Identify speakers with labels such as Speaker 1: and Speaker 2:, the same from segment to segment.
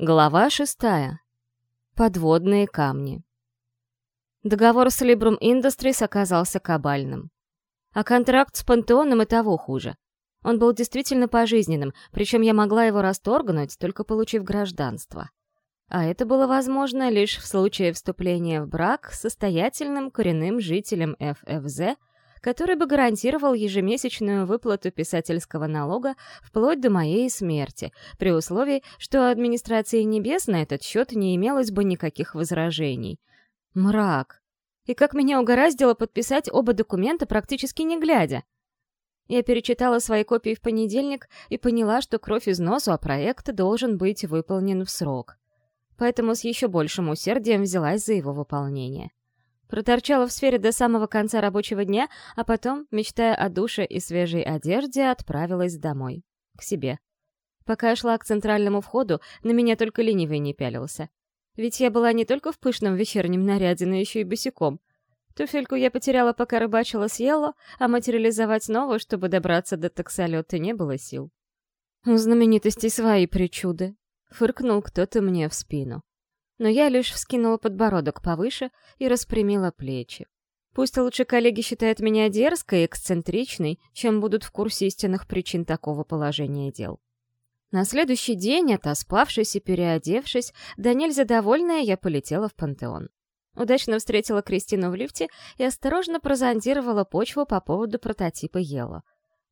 Speaker 1: Глава шестая. Подводные камни. Договор с Librum Industries оказался кабальным. А контракт с Пантеоном и того хуже. Он был действительно пожизненным, причем я могла его расторгнуть, только получив гражданство. А это было возможно лишь в случае вступления в брак с состоятельным коренным жителем ФФЗ — который бы гарантировал ежемесячную выплату писательского налога вплоть до моей смерти, при условии, что администрации небес на этот счет не имелось бы никаких возражений. Мрак. И как меня угораздило подписать оба документа практически не глядя. Я перечитала свои копии в понедельник и поняла, что кровь из носу, а проект должен быть выполнен в срок. Поэтому с еще большим усердием взялась за его выполнение. Проторчала в сфере до самого конца рабочего дня, а потом, мечтая о душе и свежей одежде, отправилась домой. К себе. Пока я шла к центральному входу, на меня только ленивый не пялился. Ведь я была не только в пышном вечернем наряде, но еще и босиком. Туфельку я потеряла, пока рыбачила с Елло, а материализовать новую, чтобы добраться до таксолета, не было сил. «У знаменитостей свои причуды», — фыркнул кто-то мне в спину но я лишь вскинула подбородок повыше и распрямила плечи. Пусть лучше коллеги считают меня дерзкой и эксцентричной, чем будут в курсе истинных причин такого положения дел. На следующий день, отоспавшись и переодевшись, да нельзя довольная, я полетела в пантеон. Удачно встретила Кристину в лифте и осторожно прозондировала почву по поводу прототипа Ела.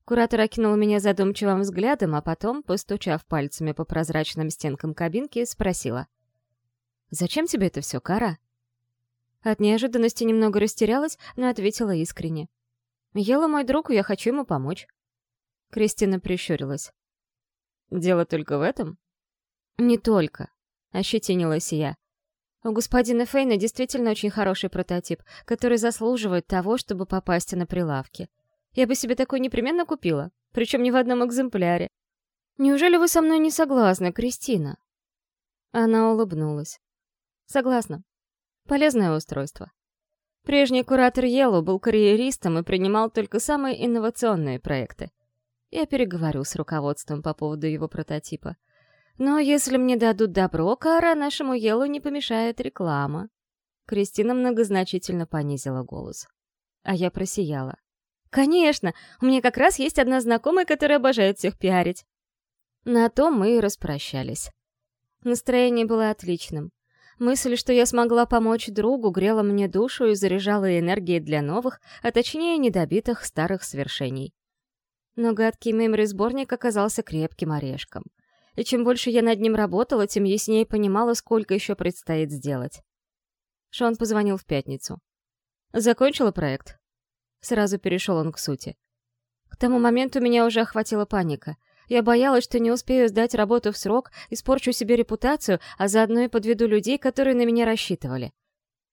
Speaker 1: Куратор окинул меня задумчивым взглядом, а потом, постучав пальцами по прозрачным стенкам кабинки, спросила — Зачем тебе это все, Кара?» От неожиданности немного растерялась, но ответила искренне. «Ела мой друг, и я хочу ему помочь». Кристина прищурилась. «Дело только в этом?» «Не только», — ощетинилась я. «У господина Фейна действительно очень хороший прототип, который заслуживает того, чтобы попасть на прилавки. Я бы себе такой непременно купила, причем не в одном экземпляре. Неужели вы со мной не согласны, Кристина?» Она улыбнулась. Согласна. Полезное устройство. Прежний куратор Йелло был карьеристом и принимал только самые инновационные проекты. Я переговорю с руководством по поводу его прототипа. Но если мне дадут добро, Кара, нашему Йеллу не помешает реклама. Кристина многозначительно понизила голос. А я просияла. «Конечно! У меня как раз есть одна знакомая, которая обожает всех пиарить». На то мы и распрощались. Настроение было отличным. Мысль, что я смогла помочь другу, грела мне душу и заряжала энергией для новых, а точнее недобитых старых свершений. Но гадкий мемори-сборник оказался крепким орешком. И чем больше я над ним работала, тем яснее понимала, сколько еще предстоит сделать. Шон позвонил в пятницу. «Закончила проект?» Сразу перешел он к сути. К тому моменту меня уже охватила паника — я боялась, что не успею сдать работу в срок, испорчу себе репутацию, а заодно и подведу людей, которые на меня рассчитывали.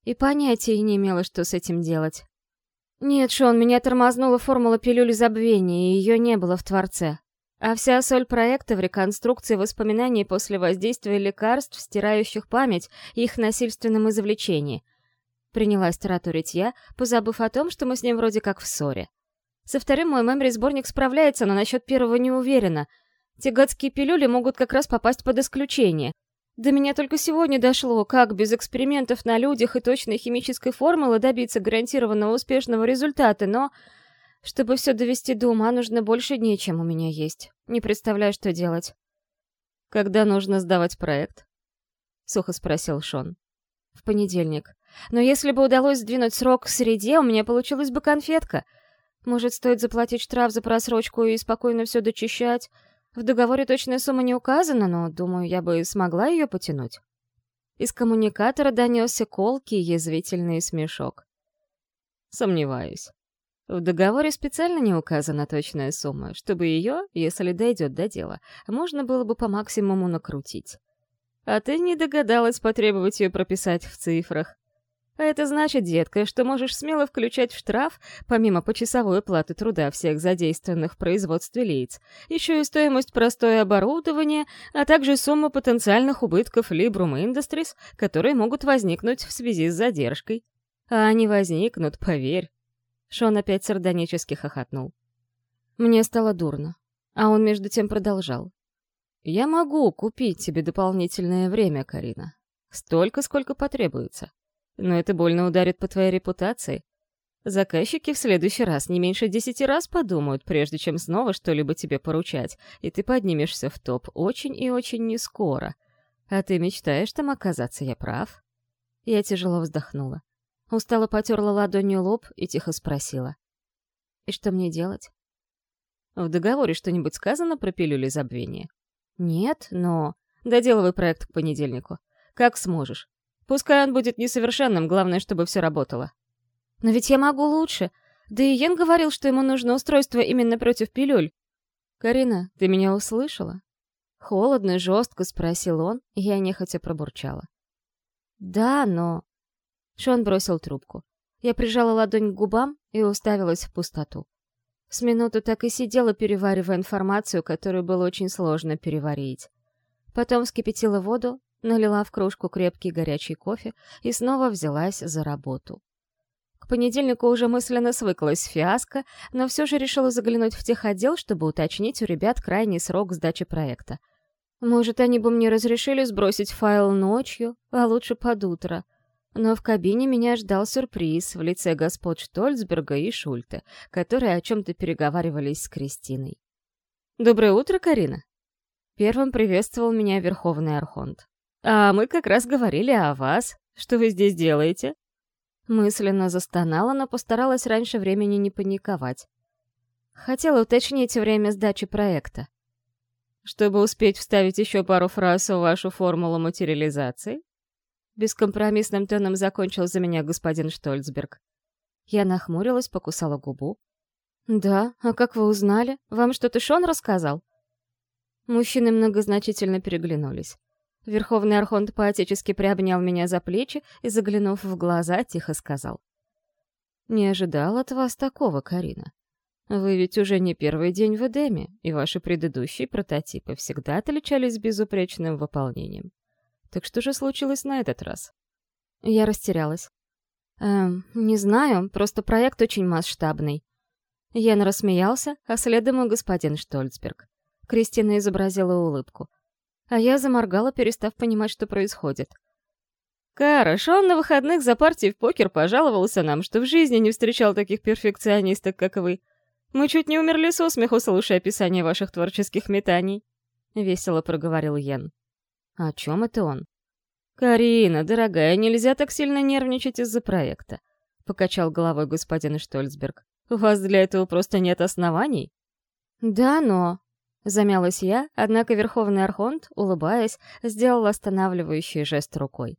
Speaker 1: И понятия не имела, что с этим делать. Нет, Шон, меня тормознула формула пилюли забвения, и ее не было в Творце. А вся соль проекта в реконструкции воспоминаний после воздействия лекарств, стирающих память, и их насильственном извлечении. Принялась тараторить я, позабыв о том, что мы с ним вроде как в ссоре. Со вторым мой мемори-сборник справляется, но насчет первого не уверена. Те гадские пилюли могут как раз попасть под исключение. До меня только сегодня дошло, как без экспериментов на людях и точной химической формулы добиться гарантированного успешного результата, но... Чтобы все довести до ума, нужно больше дней, чем у меня есть. Не представляю, что делать. «Когда нужно сдавать проект?» — сухо спросил Шон. «В понедельник. Но если бы удалось сдвинуть срок к среде, у меня получилась бы конфетка — может, стоит заплатить штраф за просрочку и спокойно все дочищать? В договоре точная сумма не указана, но, думаю, я бы смогла ее потянуть. Из коммуникатора донесся колкий язвительный смешок. Сомневаюсь. В договоре специально не указана точная сумма, чтобы ее, если дойдет до дела, можно было бы по максимуму накрутить. А ты не догадалась потребовать ее прописать в цифрах. А это значит, детка, что можешь смело включать в штраф, помимо почасовой платы труда всех задействованных в производстве лиц, еще и стоимость простое оборудование, а также сумму потенциальных убытков Librum Industries, которые могут возникнуть в связи с задержкой. А они возникнут, поверь. Шон опять сардонически хохотнул. Мне стало дурно, а он между тем продолжал. Я могу купить тебе дополнительное время, Карина. Столько, сколько потребуется. Но это больно ударит по твоей репутации. Заказчики в следующий раз не меньше десяти раз подумают, прежде чем снова что-либо тебе поручать, и ты поднимешься в топ очень и очень нескоро. А ты мечтаешь там оказаться, я прав?» Я тяжело вздохнула. Устало потерла ладонью лоб и тихо спросила. «И что мне делать?» «В договоре что-нибудь сказано про пилюли забвения?» «Нет, но...» «Доделывай проект к понедельнику. Как сможешь. Пускай он будет несовершенным, главное, чтобы все работало. Но ведь я могу лучше. Да и Йен говорил, что ему нужно устройство именно против пилюль. «Карина, ты меня услышала?» Холодно, жестко спросил он, и я нехотя пробурчала. «Да, но...» Шон бросил трубку. Я прижала ладонь к губам и уставилась в пустоту. С минуту так и сидела, переваривая информацию, которую было очень сложно переварить. Потом вскипятила воду, налила в кружку крепкий горячий кофе и снова взялась за работу понедельнику уже мысленно свыклась фиаско, но все же решила заглянуть в техотдел, чтобы уточнить у ребят крайний срок сдачи проекта. Может, они бы мне разрешили сбросить файл ночью, а лучше под утро. Но в кабине меня ждал сюрприз в лице господ Штольцберга и Шульте, которые о чем-то переговаривались с Кристиной. «Доброе утро, Карина!» Первым приветствовал меня Верховный Архонт. «А мы как раз говорили о вас. Что вы здесь делаете?» Мысленно застонала, но постаралась раньше времени не паниковать. Хотела уточнить время сдачи проекта. Чтобы успеть вставить еще пару фраз в вашу формулу материализации? Бескомпромиссным тоном закончил за меня господин Штольцберг. Я нахмурилась, покусала губу. «Да, а как вы узнали? Вам что-то Шон рассказал?» Мужчины многозначительно переглянулись. Верховный Архонт поотечески приобнял меня за плечи и, заглянув в глаза, тихо сказал. «Не ожидал от вас такого, Карина. Вы ведь уже не первый день в Эдеме, и ваши предыдущие прототипы всегда отличались безупречным выполнением. Так что же случилось на этот раз?» Я растерялась. «Эм, не знаю, просто проект очень масштабный». Ян рассмеялся, а следом и господин Штольцберг. Кристина изобразила улыбку — а я заморгала, перестав понимать, что происходит. Хорошо, он на выходных за партией в покер пожаловался нам, что в жизни не встречал таких перфекционисток, как вы. Мы чуть не умерли со смеху, слушая описание ваших творческих метаний. Весело проговорил Йен. О чем это он? «Карина, дорогая, нельзя так сильно нервничать из-за проекта», — покачал головой господин Штольцберг. «У вас для этого просто нет оснований?» «Да, но...» Замялась я, однако Верховный Архонт, улыбаясь, сделал останавливающий жест рукой.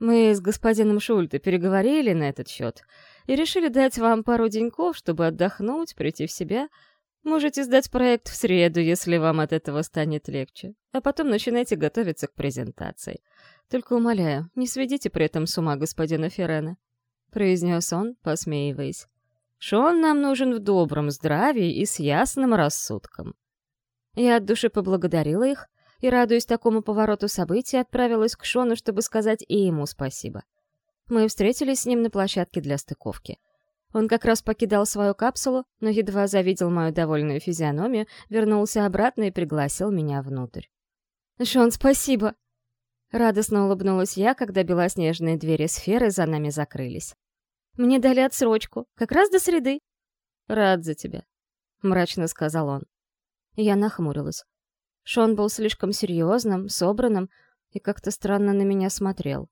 Speaker 1: «Мы с господином Шульте переговорили на этот счет и решили дать вам пару деньков, чтобы отдохнуть, прийти в себя. Можете сдать проект в среду, если вам от этого станет легче, а потом начинайте готовиться к презентации. Только умоляю, не сведите при этом с ума господина Феррена», — произнес он, посмеиваясь. «Шон нам нужен в добром здравии и с ясным рассудком». Я от души поблагодарила их и, радуясь такому повороту событий, отправилась к Шону, чтобы сказать и ему спасибо. Мы встретились с ним на площадке для стыковки. Он как раз покидал свою капсулу, но едва завидел мою довольную физиономию, вернулся обратно и пригласил меня внутрь. «Шон, спасибо!» Радостно улыбнулась я, когда белоснежные двери сферы за нами закрылись. «Мне дали отсрочку, как раз до среды». «Рад за тебя», — мрачно сказал он. Я нахмурилась. Шон был слишком серьезным, собранным и как-то странно на меня смотрел.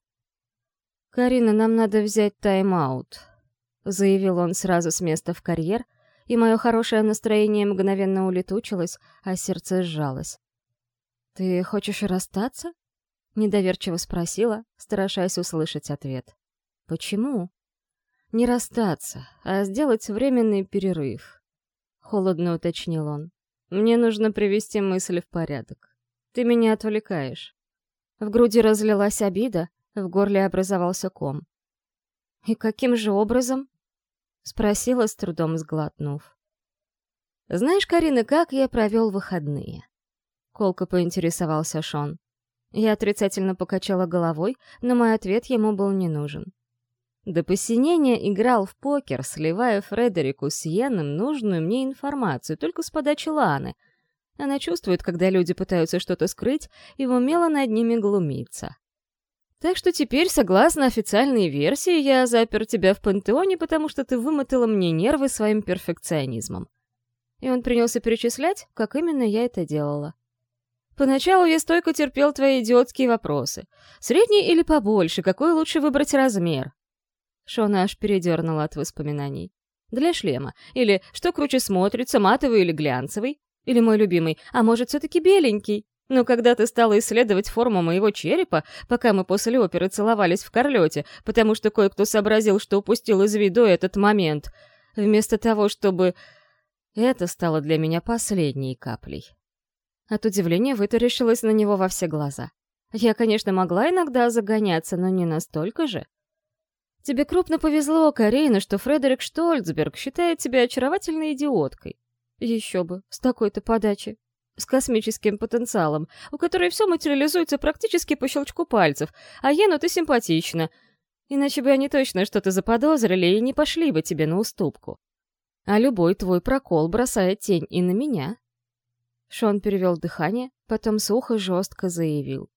Speaker 1: «Карина, нам надо взять тайм-аут», — заявил он сразу с места в карьер, и мое хорошее настроение мгновенно улетучилось, а сердце сжалось. «Ты хочешь расстаться?» — недоверчиво спросила, страшась услышать ответ. «Почему?» «Не расстаться, а сделать временный перерыв», — холодно уточнил он. Мне нужно привести мысли в порядок. Ты меня отвлекаешь. В груди разлилась обида, в горле образовался ком. «И каким же образом?» — спросила, с трудом сглотнув. «Знаешь, Карина, как я провел выходные?» Колко поинтересовался Шон. Я отрицательно покачала головой, но мой ответ ему был не нужен. До посинения играл в покер, сливая Фредерику с Йеном нужную мне информацию, только с подачи Ланы. Она чувствует, когда люди пытаются что-то скрыть, и умело над ними глумиться. Так что теперь, согласно официальной версии, я запер тебя в пантеоне, потому что ты вымотала мне нервы своим перфекционизмом. И он принялся перечислять, как именно я это делала. Поначалу я стойко терпел твои идиотские вопросы. Средний или побольше, какой лучше выбрать размер? Шона аж передернула от воспоминаний. Для шлема. Или что круче смотрится, матовый или глянцевый? Или мой любимый, а может, все-таки беленький? Но когда ты стала исследовать форму моего черепа, пока мы после оперы целовались в Карлете, потому что кое-кто сообразил, что упустил из виду этот момент, вместо того, чтобы... Это стало для меня последней каплей. От удивления вытаращилась на него во все глаза. Я, конечно, могла иногда загоняться, но не настолько же. Тебе крупно повезло, Карина, что Фредерик Штольцберг считает тебя очаровательной идиоткой. Еще бы, с такой-то подачи. С космическим потенциалом, у которой все материализуется практически по щелчку пальцев, а Ену ты симпатична. Иначе бы они точно что-то заподозрили и не пошли бы тебе на уступку. А любой твой прокол бросает тень и на меня. Шон перевел дыхание, потом сухо жестко заявил.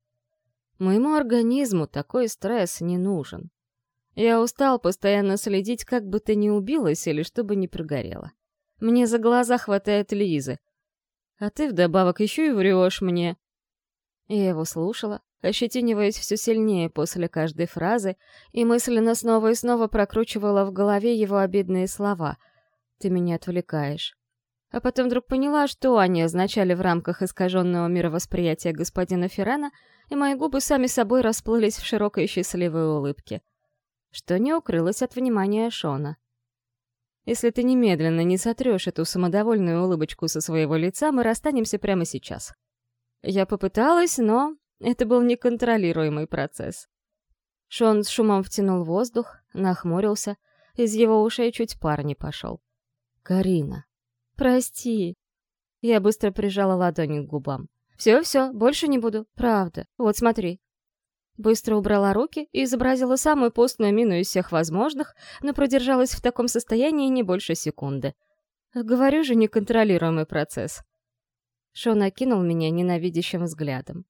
Speaker 1: Моему организму такой стресс не нужен. Я устал постоянно следить, как бы ты ни убилась или чтобы не прогорела. Мне за глаза хватает Лизы. А ты вдобавок еще и врешь мне. Я его слушала, ощетиниваясь все сильнее после каждой фразы, и мысленно снова и снова прокручивала в голове его обидные слова. «Ты меня отвлекаешь». А потом вдруг поняла, что они означали в рамках искаженного мировосприятия господина Феррана, и мои губы сами собой расплылись в широкой счастливой улыбке. Что не укрылось от внимания Шона. Если ты немедленно не сотрешь эту самодовольную улыбочку со своего лица, мы расстанемся прямо сейчас. Я попыталась, но это был неконтролируемый процесс. Шон с шумом втянул воздух, нахмурился, из его ушей чуть пар не пошел. «Карина, прости». Я быстро прижала ладони к губам. «Все-все, больше не буду, правда. Вот смотри, Быстро убрала руки и изобразила самую постную мину из всех возможных, но продержалась в таком состоянии не больше секунды. Говорю же, неконтролируемый процесс. Шон окинул меня ненавидящим взглядом.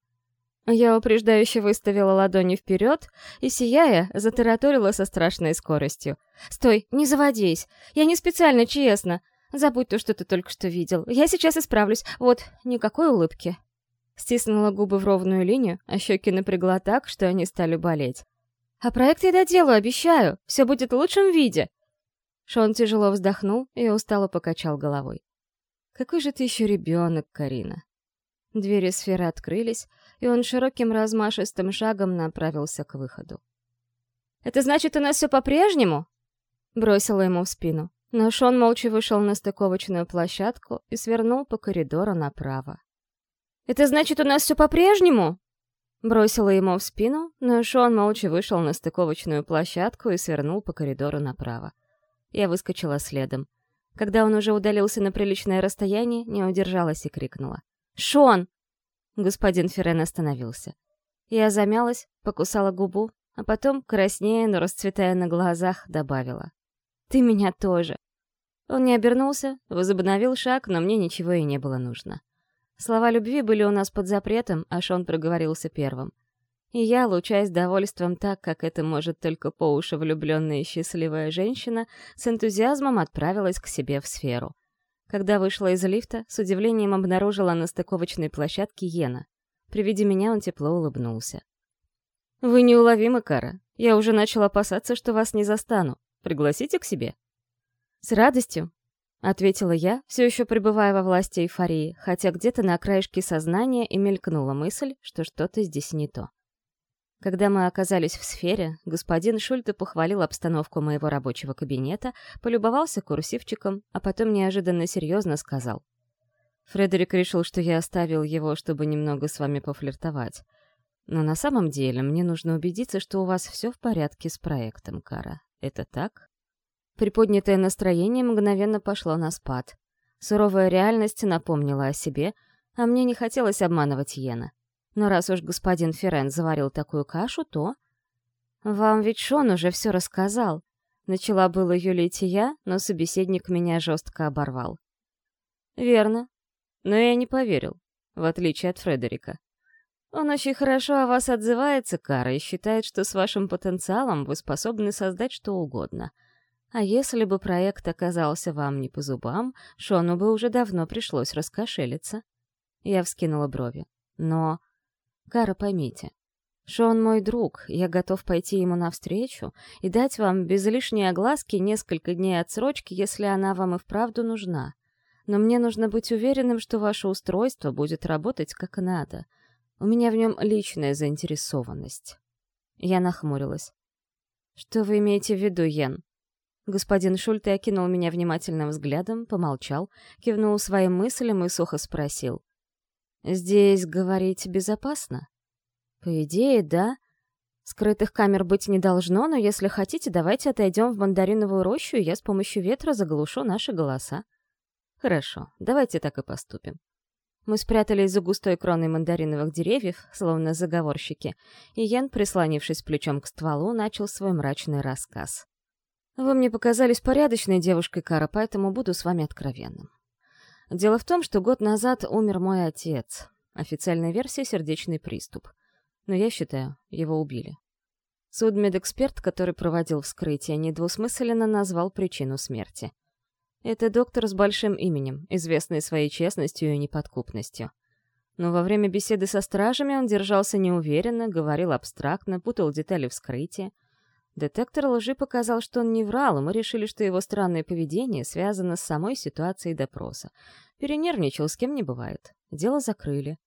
Speaker 1: Я упреждающе выставила ладони вперед и, сияя, затараторила со страшной скоростью. «Стой, не заводись! Я не специально, честно! Забудь то, что ты только что видел. Я сейчас исправлюсь. Вот, никакой улыбки». Стиснула губы в ровную линию, а щеки напрягла так, что они стали болеть. «А проект я доделаю, обещаю! Все будет в лучшем виде!» Шон тяжело вздохнул и устало покачал головой. «Какой же ты еще ребенок, Карина!» Двери сферы открылись, и он широким размашистым шагом направился к выходу. «Это значит, у нас все по-прежнему?» Бросила ему в спину. Но Шон молча вышел на стыковочную площадку и свернул по коридору направо. «Это значит, у нас все по-прежнему?» Бросила ему в спину, но Шон молча вышел на стыковочную площадку и свернул по коридору направо. Я выскочила следом. Когда он уже удалился на приличное расстояние, не удержалась и крикнула. «Шон!» Господин Ферен остановился. Я замялась, покусала губу, а потом, краснея, но расцветая на глазах, добавила. «Ты меня тоже!» Он не обернулся, возобновил шаг, но мне ничего и не было нужно. Слова любви были у нас под запретом, а Шон проговорился первым. И я, лучаясь довольством так, как это может только по уши влюбленная и счастливая женщина, с энтузиазмом отправилась к себе в сферу. Когда вышла из лифта, с удивлением обнаружила на стыковочной площадке Йена. При виде меня он тепло улыбнулся. «Вы неуловимы, Кара. Я уже начал опасаться, что вас не застану. Пригласите к себе?» «С радостью», — ответила я, все еще пребывая во власти эйфории, хотя где-то на краешке сознания и мелькнула мысль, что что-то здесь не то. Когда мы оказались в сфере, господин Шульте похвалил обстановку моего рабочего кабинета, полюбовался курсивчиком, а потом неожиданно серьезно сказал. Фредерик решил, что я оставил его, чтобы немного с вами пофлиртовать. Но на самом деле мне нужно убедиться, что у вас все в порядке с проектом, Кара. Это так? Приподнятое настроение мгновенно пошло на спад. Суровая реальность напомнила о себе, а мне не хотелось обманывать Йена. Но раз уж господин Ферен заварил такую кашу, то... «Вам ведь Шон уже все рассказал». Начала было юлить я, но собеседник меня жестко оборвал. «Верно. Но я не поверил, в отличие от Фредерика. Он очень хорошо о вас отзывается, Кара, и считает, что с вашим потенциалом вы способны создать что угодно. А если бы проект оказался вам не по зубам, Шону бы уже давно пришлось раскошелиться. Я вскинула брови. Но... Кара, поймите, Шон мой друг, я готов пойти ему навстречу и дать вам без лишней огласки несколько дней отсрочки, если она вам и вправду нужна. Но мне нужно быть уверенным, что ваше устройство будет работать как надо. У меня в нем личная заинтересованность. Я нахмурилась. «Что вы имеете в виду, Йен?» Господин Шульте окинул меня внимательным взглядом, помолчал, кивнул своим мыслям и сухо спросил. «Здесь говорить безопасно?» По идее, да. Скрытых камер быть не должно, но если хотите, давайте отойдем в мандариновую рощу, и я с помощью ветра заглушу наши голоса. Хорошо, давайте так и поступим. Мы спрятались за густой кроной мандариновых деревьев, словно заговорщики, и Ян, прислонившись плечом к стволу, начал свой мрачный рассказ. «Вы мне показались порядочной девушкой, Кара, поэтому буду с вами откровенным. Дело в том, что год назад умер мой отец. Официальная версия — сердечный приступ но я считаю, его убили. Судмедэксперт, который проводил вскрытие, недвусмысленно назвал причину смерти. Это доктор с большим именем, известный своей честностью и неподкупностью. Но во время беседы со стражами он держался неуверенно, говорил абстрактно, путал детали вскрытия. Детектор лжи показал, что он не врал, и мы решили, что его странное поведение связано с самой ситуацией допроса. Перенервничал, с кем не бывает. Дело закрыли.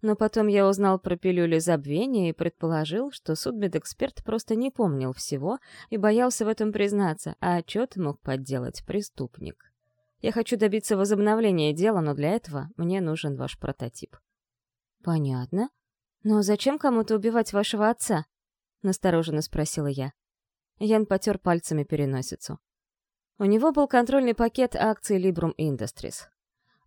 Speaker 1: Но потом я узнал про пилюли забвения и предположил, что судмедэксперт просто не помнил всего и боялся в этом признаться, а отчет мог подделать преступник. Я хочу добиться возобновления дела, но для этого мне нужен ваш прототип. Понятно. Но зачем кому-то убивать вашего отца? Настороженно спросила я. Ян потер пальцами переносицу. У него был контрольный пакет акций Librum Industries.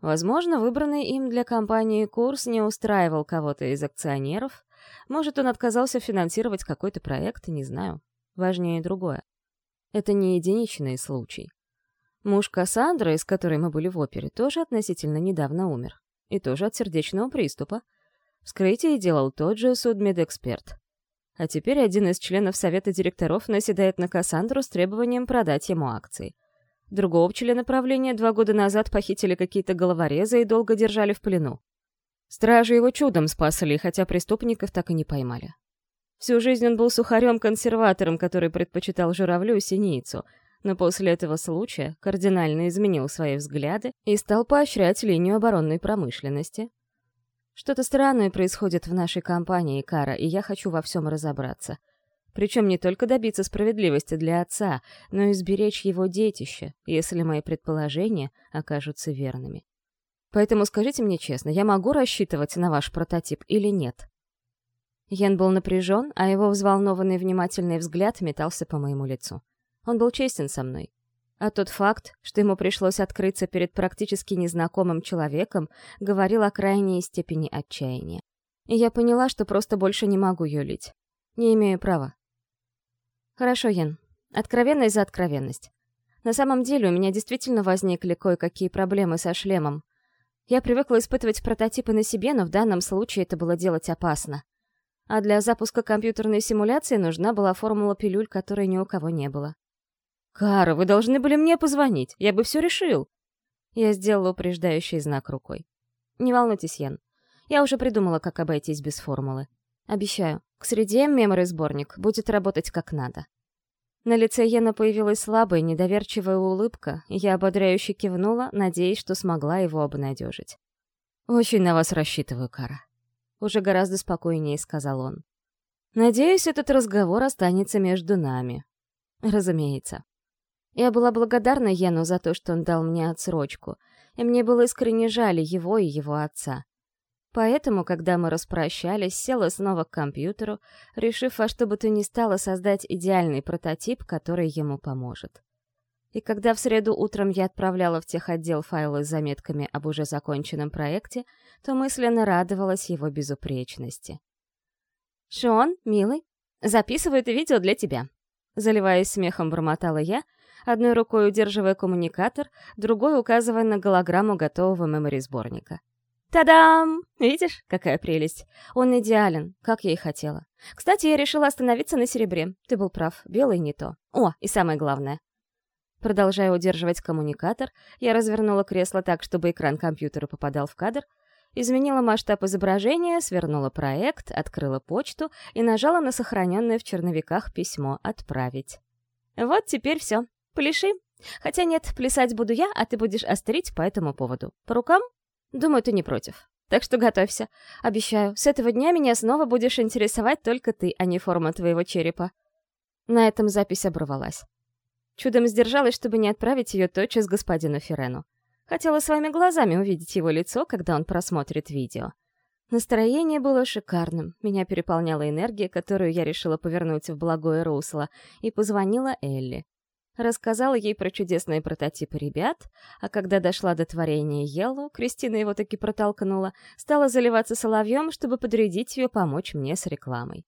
Speaker 1: Возможно, выбранный им для компании курс не устраивал кого-то из акционеров. Может, он отказался финансировать какой-то проект, не знаю. Важнее другое. Это не единичный случай. Муж Кассандры, с которой мы были в опере, тоже относительно недавно умер. И тоже от сердечного приступа. Вскрытие делал тот же судмедэксперт. А теперь один из членов совета директоров наседает на Кассандру с требованием продать ему акции. Другого члена правления два года назад похитили какие-то головорезы и долго держали в плену. Стражи его чудом спасли, хотя преступников так и не поймали. Всю жизнь он был сухарем-консерватором, который предпочитал журавлю и синицу, но после этого случая кардинально изменил свои взгляды и стал поощрять линию оборонной промышленности. Что-то странное происходит в нашей компании, Кара, и я хочу во всем разобраться — причем не только добиться справедливости для отца, но и сберечь его детище, если мои предположения окажутся верными. Поэтому скажите мне честно, я могу рассчитывать на ваш прототип или нет?» Йен был напряжен, а его взволнованный внимательный взгляд метался по моему лицу. Он был честен со мной. А тот факт, что ему пришлось открыться перед практически незнакомым человеком, говорил о крайней степени отчаяния. И я поняла, что просто больше не могу юлить. Не имею права. Хорошо, Ян. Откровенность за откровенность. На самом деле у меня действительно возникли кое-какие проблемы со шлемом. Я привыкла испытывать прототипы на себе, но в данном случае это было делать опасно. А для запуска компьютерной симуляции нужна была формула пилюль, которой ни у кого не было. «Кара, вы должны были мне позвонить, я бы все решил!» Я сделала упреждающий знак рукой. «Не волнуйтесь, Ян. Я уже придумала, как обойтись без формулы. Обещаю, к среде меморы сборник будет работать как надо. На лице Йена появилась слабая, недоверчивая улыбка, и я ободряюще кивнула, надеясь, что смогла его обнадежить. «Очень на вас рассчитываю, Кара», — уже гораздо спокойнее сказал он. «Надеюсь, этот разговор останется между нами». «Разумеется». Я была благодарна Йену за то, что он дал мне отсрочку, и мне было искренне жаль его и его отца. Поэтому, когда мы распрощались, села снова к компьютеру, решив во что бы то ни стало создать идеальный прототип, который ему поможет. И когда в среду утром я отправляла в техотдел файлы с заметками об уже законченном проекте, то мысленно радовалась его безупречности. «Шон, милый, записываю это видео для тебя», — заливаясь смехом бормотала я, одной рукой удерживая коммуникатор, другой указывая на голограмму готового мемори-сборника. «Та-дам! Видишь, какая прелесть! Он идеален, как я и хотела. Кстати, я решила остановиться на серебре. Ты был прав, белый не то. О, и самое главное. Продолжая удерживать коммуникатор, я развернула кресло так, чтобы экран компьютера попадал в кадр, изменила масштаб изображения, свернула проект, открыла почту и нажала на сохраненное в черновиках письмо «Отправить». Вот теперь все. Пляши. Хотя нет, плясать буду я, а ты будешь острить по этому поводу. По рукам? Думаю, ты не против. Так что готовься. Обещаю, с этого дня меня снова будешь интересовать только ты, а не форма твоего черепа. На этом запись оборвалась. Чудом сдержалась, чтобы не отправить ее тотчас господину Ферену. Хотела своими глазами увидеть его лицо, когда он просмотрит видео. Настроение было шикарным, меня переполняла энергия, которую я решила повернуть в благое русло, и позвонила Элли. Рассказала ей про чудесные прототипы ребят, а когда дошла до творения Еллу, Кристина его таки протолкнула, стала заливаться соловьем, чтобы подрядить ее помочь мне с рекламой.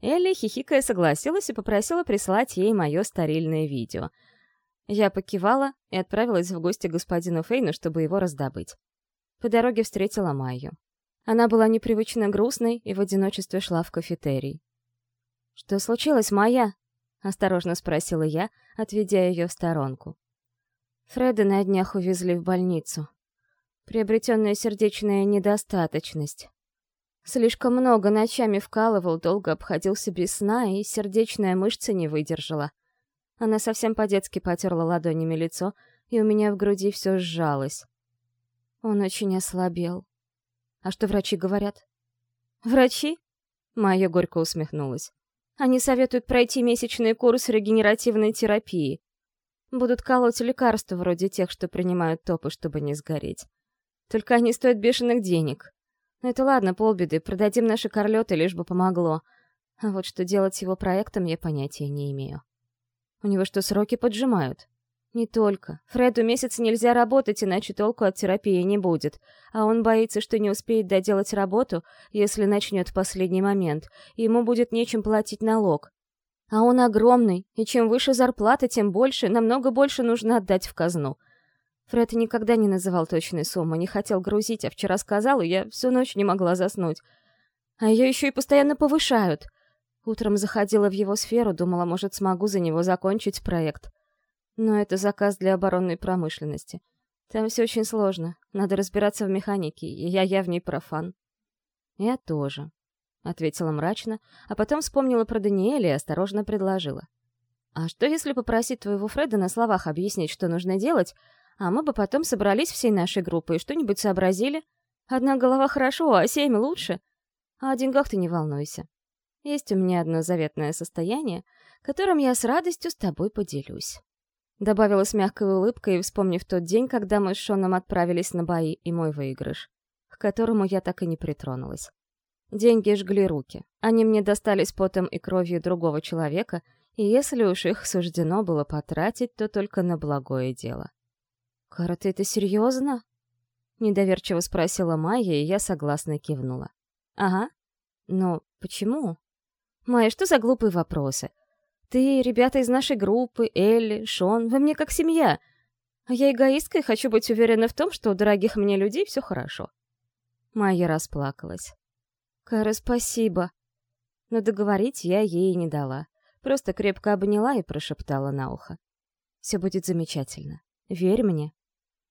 Speaker 1: Элли, хихикая, согласилась и попросила прислать ей мое старильное видео — я покивала и отправилась в гости господину Фейну, чтобы его раздобыть. По дороге встретила Майю. Она была непривычно грустной и в одиночестве шла в кафетерий. «Что случилось, Майя?» — осторожно спросила я, отведя ее в сторонку. Фреда на днях увезли в больницу. Приобретенная сердечная недостаточность. Слишком много ночами вкалывал, долго обходился без сна, и сердечная мышца не выдержала. Она совсем по-детски потерла ладонями лицо, и у меня в груди все сжалось. Он очень ослабел. А что врачи говорят? Врачи? Майя горько усмехнулась. Они советуют пройти месячный курс регенеративной терапии. Будут колоть лекарства вроде тех, что принимают топы, чтобы не сгореть. Только они стоят бешеных денег. Но это ладно, полбеды, продадим наши корлеты, лишь бы помогло. А вот что делать с его проектом, я понятия не имею. У него что, сроки поджимают? Не только. Фреду месяц нельзя работать, иначе толку от терапии не будет. А он боится, что не успеет доделать работу, если начнет в последний момент, и ему будет нечем платить налог. А он огромный, и чем выше зарплата, тем больше, намного больше нужно отдать в казну. Фред никогда не называл точной суммы, не хотел грузить, а вчера сказал, и я всю ночь не могла заснуть. А ее еще и постоянно повышают — Утром заходила в его сферу, думала, может, смогу за него закончить проект. Но это заказ для оборонной промышленности. Там все очень сложно, надо разбираться в механике, и я явный профан. Я тоже, — ответила мрачно, а потом вспомнила про Даниэля и осторожно предложила. «А что, если попросить твоего Фреда на словах объяснить, что нужно делать, а мы бы потом собрались всей нашей группой и что-нибудь сообразили? Одна голова хорошо, а семь лучше. А о деньгах ты не волнуйся. Есть у меня одно заветное состояние, которым я с радостью с тобой поделюсь. Добавила с мягкой улыбкой, вспомнив тот день, когда мы с Шоном отправились на бои и мой выигрыш, к которому я так и не притронулась. Деньги жгли руки. Они мне достались потом и кровью другого человека, и если уж их суждено было потратить, то только на благое дело. «Кара, ты это серьезно?» Недоверчиво спросила Майя, и я согласно кивнула. «Ага. Но почему?» Майя, что за глупые вопросы? Ты, ребята из нашей группы, Элли, Шон, вы мне как семья. А я эгоистка и хочу быть уверена в том, что у дорогих мне людей все хорошо. Майя расплакалась. Кара, спасибо. Но договорить я ей не дала. Просто крепко обняла и прошептала на ухо. Все будет замечательно. Верь мне.